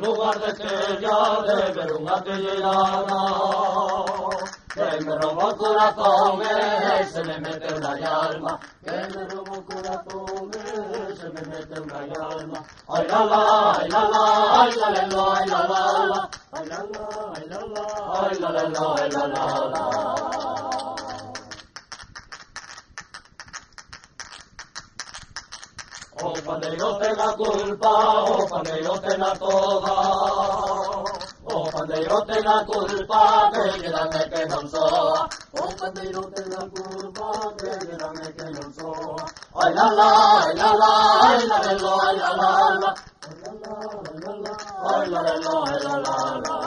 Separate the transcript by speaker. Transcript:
Speaker 1: lugar de estrella de ver una llegada. Que me robó eh, se me mete una alma. Que me robó eh, se me mete una alma. Ay la la, ay la la, ay la la ay la la. Ay la la, ay la la, ay la la ay la la. O cuando yo tenga culpa, o cuando yo tenga toda, o cuando yo tenga culpa, que quédame que no soy. O cuando yo tenga culpa, que quédame que no soy. Ay la la, ay la la, ay la la la, ay la la la. Ay la la, ay la la, la la la, ay la la la.